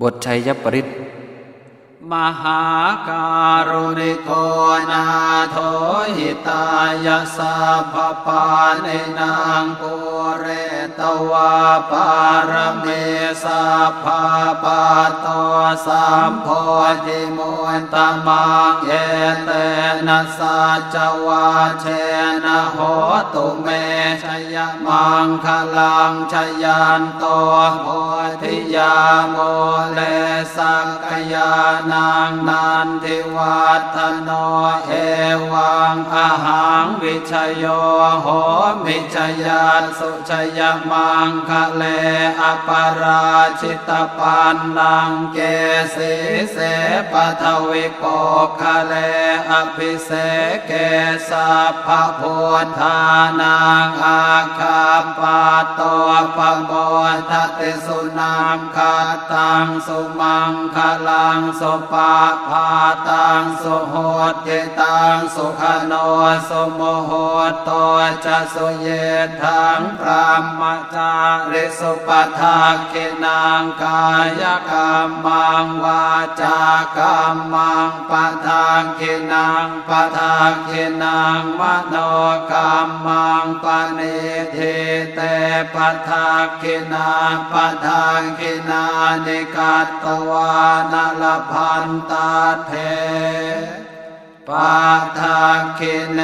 บทชัยยปริตมหาการุณิโกนาโทหิตายาสัพพปาในนางปุเร ตวาปารเมสัพพปาโตสัมโพธิมุนตมังเอเตนะสัจวาเชนะโหตุเมชยมังคลังชยันโตโพธิยาโมเลสักกยานังนันทิวัฒโนเอวังอาหังวิชโยโหมิชยันสุชยมังคะเลอปราชิตปันนังเกสีเสปทวิโกคะเลอภิเสเกสัพพพุทธานังอาคาปาโตปโมทติสุนามคาตังสุมังคลังสุปาภาตังสุโหติตังสุขโนสุโมโหโตจะสุเยทังพรหมจาริสุปทาคินังกายกรรมังวาจากรรมังปทาคินังปทาคินังมโนกรรมังปณิทิเตปทาคินาปทาคินานิกัตตวานลพันตาเทปทาคิเน